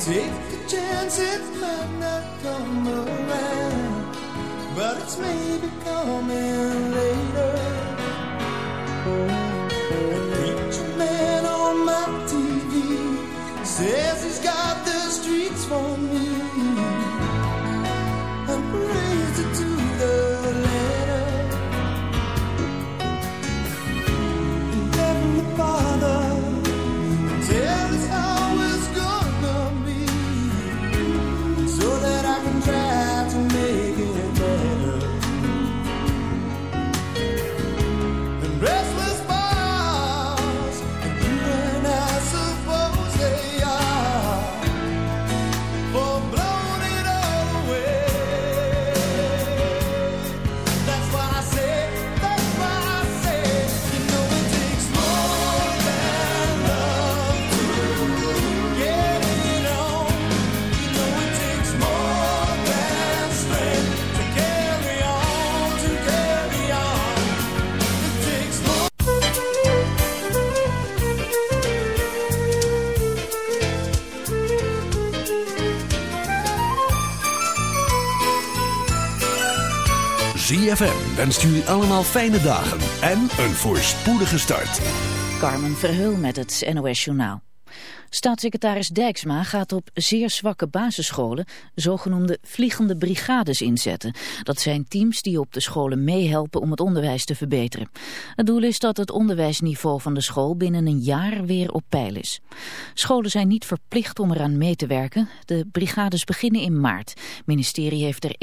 Take a chance, it might not come around, but it's maybe coming later. A preacher man on my TV says he's got ZFM wenst jullie allemaal fijne dagen en een voorspoedige start. Carmen Verheul met het NOS Journaal. Staatssecretaris Dijksma gaat op zeer zwakke basisscholen zogenoemde vliegende brigades inzetten. Dat zijn teams die op de scholen meehelpen om het onderwijs te verbeteren. Het doel is dat het onderwijsniveau van de school binnen een jaar weer op peil is. Scholen zijn niet verplicht om eraan mee te werken. De brigades beginnen in maart. Het ministerie heeft er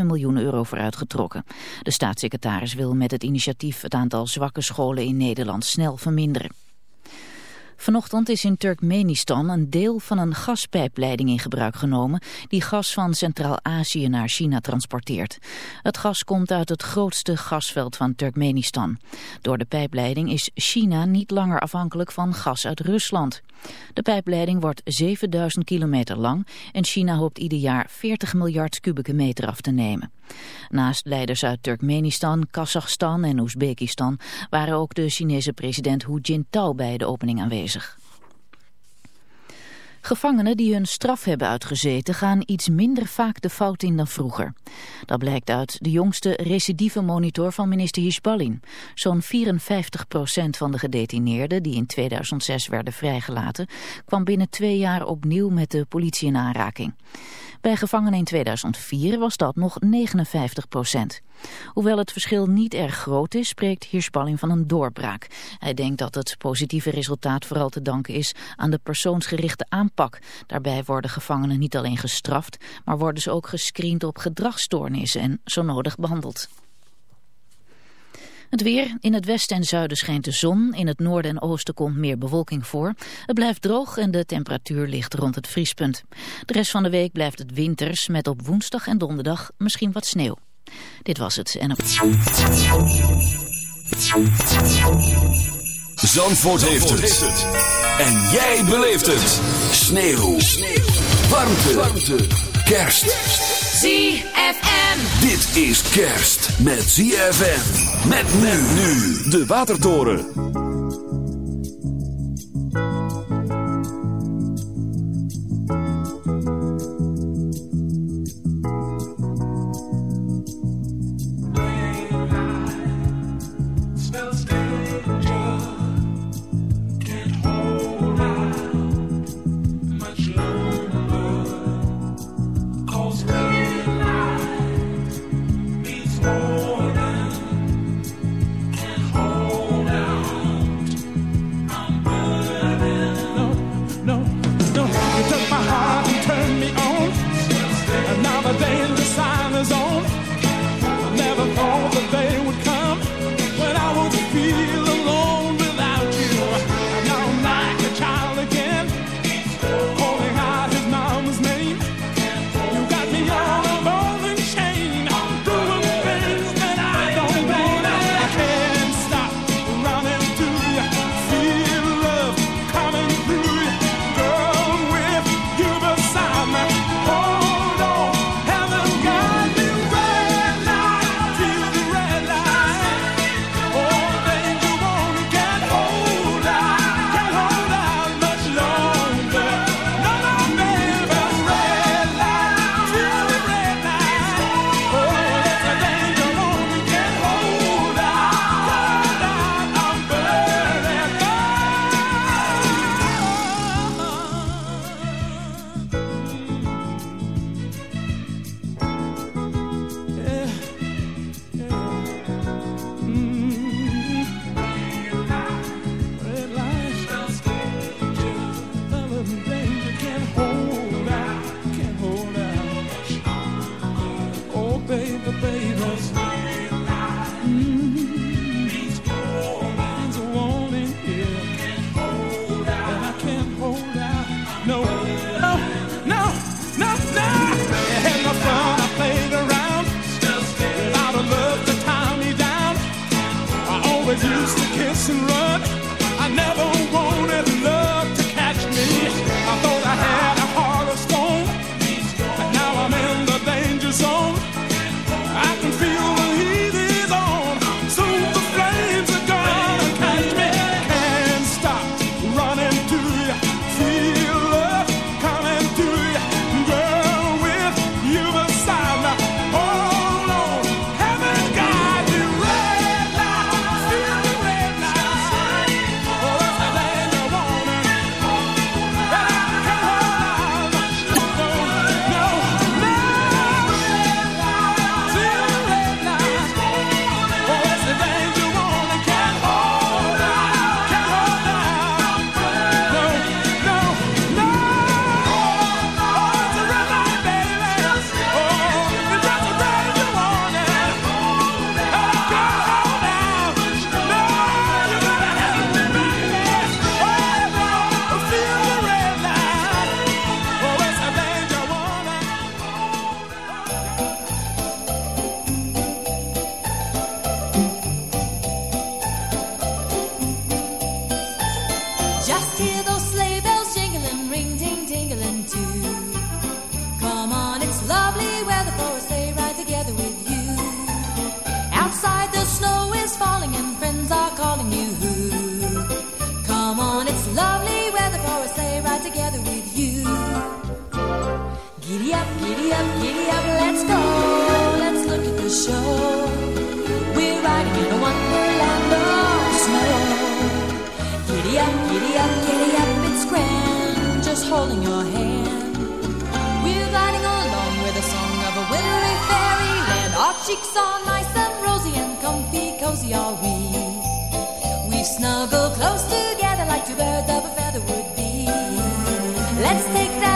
1,7 miljoen euro voor uitgetrokken. De staatssecretaris wil met het initiatief het aantal zwakke scholen in Nederland snel verminderen. Vanochtend is in Turkmenistan een deel van een gaspijpleiding in gebruik genomen die gas van Centraal-Azië naar China transporteert. Het gas komt uit het grootste gasveld van Turkmenistan. Door de pijpleiding is China niet langer afhankelijk van gas uit Rusland. De pijpleiding wordt 7000 kilometer lang en China hoopt ieder jaar 40 miljard kubieke meter af te nemen. Naast leiders uit Turkmenistan, Kazachstan en Oezbekistan waren ook de Chinese president Hu Jintao bij de opening aanwezig. Gevangenen die hun straf hebben uitgezeten gaan iets minder vaak de fout in dan vroeger. Dat blijkt uit de jongste recidieve monitor van minister Hisbalin. Zo'n 54% van de gedetineerden die in 2006 werden vrijgelaten... kwam binnen twee jaar opnieuw met de politie in aanraking. Bij gevangenen in 2004 was dat nog 59 procent. Hoewel het verschil niet erg groot is, spreekt Hirschballing van een doorbraak. Hij denkt dat het positieve resultaat vooral te danken is aan de persoonsgerichte aanpak. Daarbij worden gevangenen niet alleen gestraft, maar worden ze ook gescreend op gedragsstoornissen en zo nodig behandeld. Het weer. In het westen en zuiden schijnt de zon. In het noorden en oosten komt meer bewolking voor. Het blijft droog en de temperatuur ligt rond het vriespunt. De rest van de week blijft het winters met op woensdag en donderdag misschien wat sneeuw. Dit was het. En Zandvoort, heeft, het. En jij beleeft het. Sneeuw. Warmte. Warmte. Kerst. ZFM. Dit is kerst met ZFM. Met nu nu. De Watertoren. Giddy up, giddy up, let's go. Let's look at the show. We're riding in a wonderland of snow. Giddy up, giddy up, giddy up, it's grand, just holding your hand. We're riding along with a song of a wintry fairyland. Our cheeks are nice and rosy and comfy, cozy are we. We've snuggled close together like two birds of a feather would be. Let's take that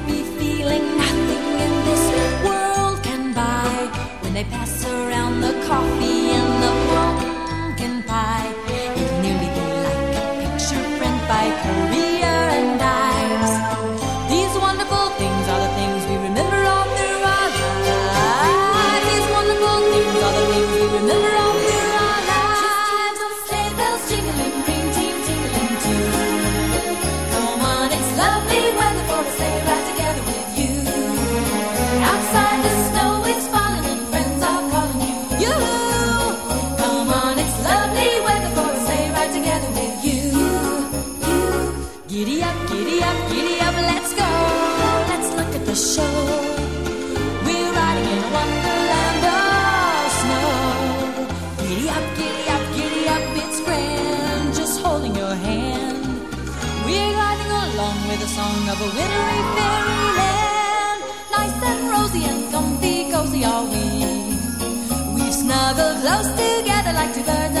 they pass around the coffee and the close together like two birds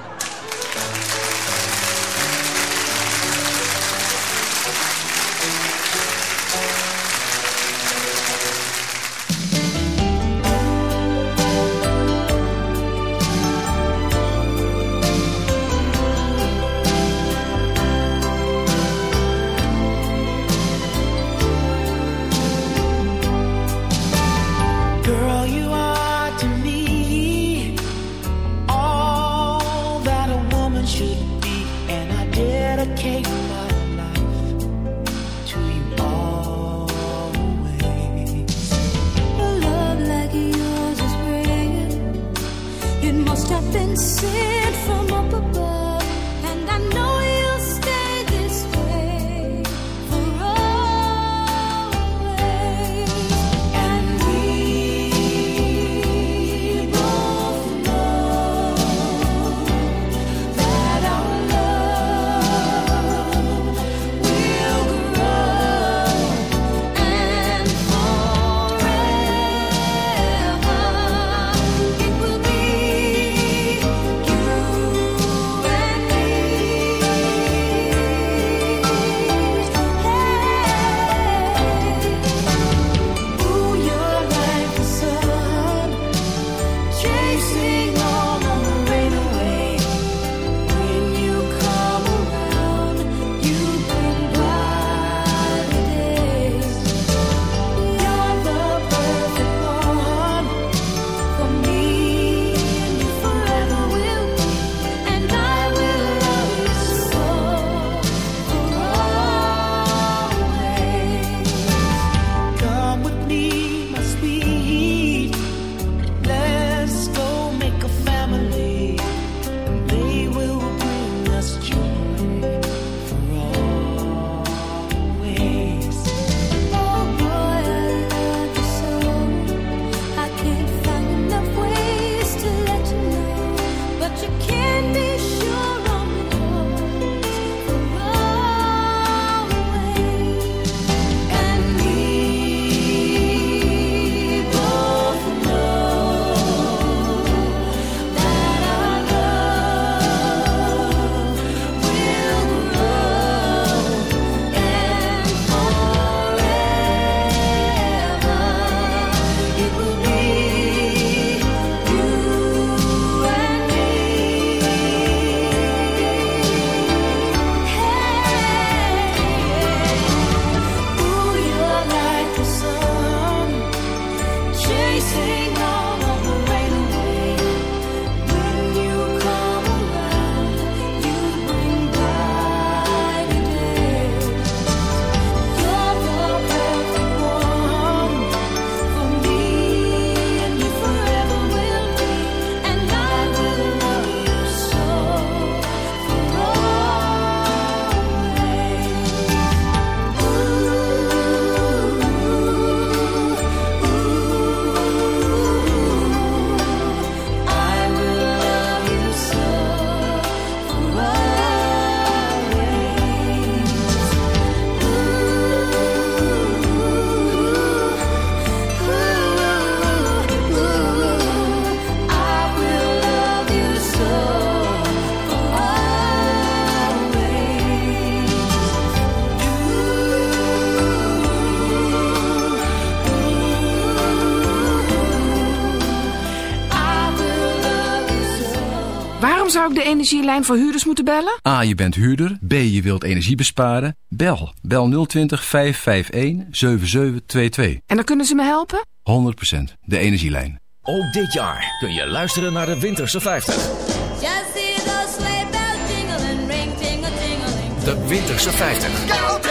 see voices de energielijn voor huurders moeten bellen? A. Je bent huurder. B. Je wilt energie besparen. Bel. Bel 020 551 7722. En dan kunnen ze me helpen? 100% de energielijn. Ook dit jaar kun je luisteren naar de Winterse 50. Just see those sleigh bells jingling, ring, tingle, tingling. De Winterse 50.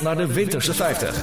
naar de Winterse 50.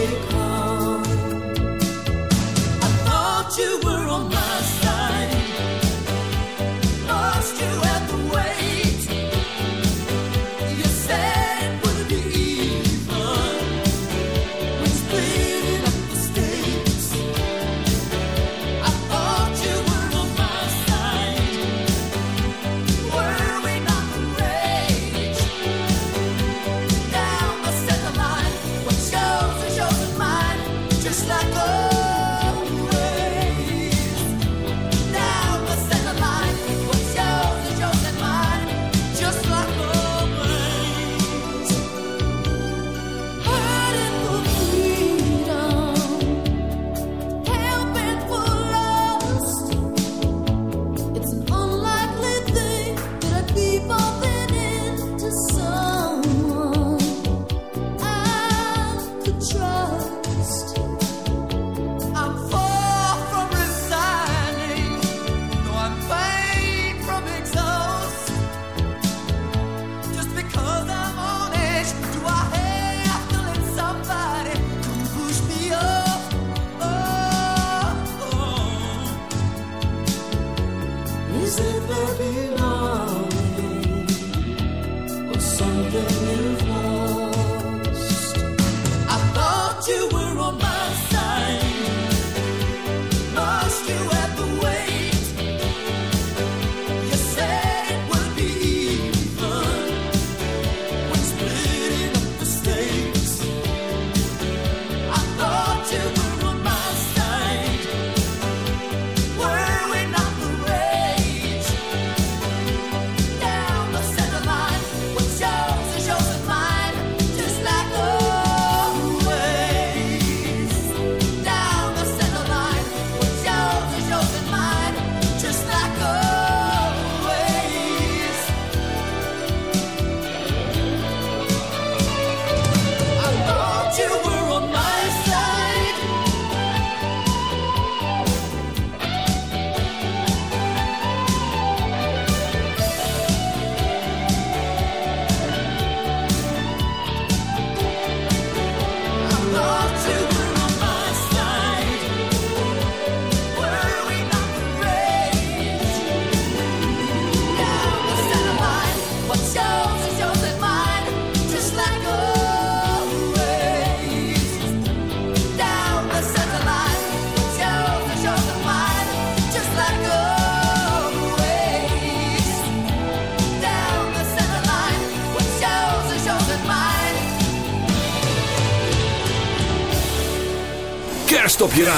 very close.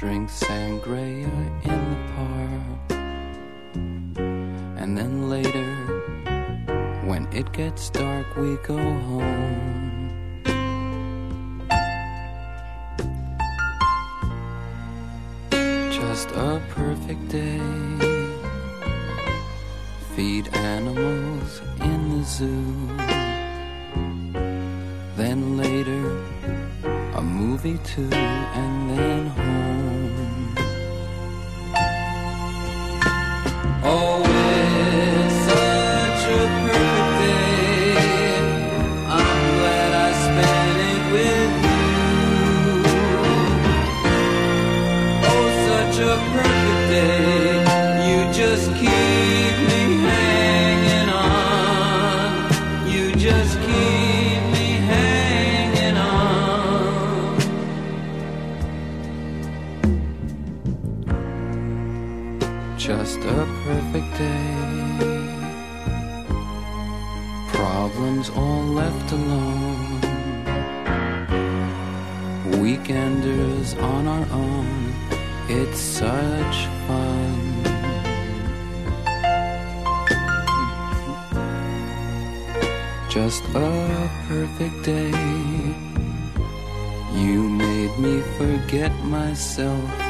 Drink sangria in the park. And then later, when it gets dark, we go home. Just a perfect day. Feed animals in the zoo. Then later, a movie too, and then home. always. Such fun. Just a perfect day. You made me forget myself.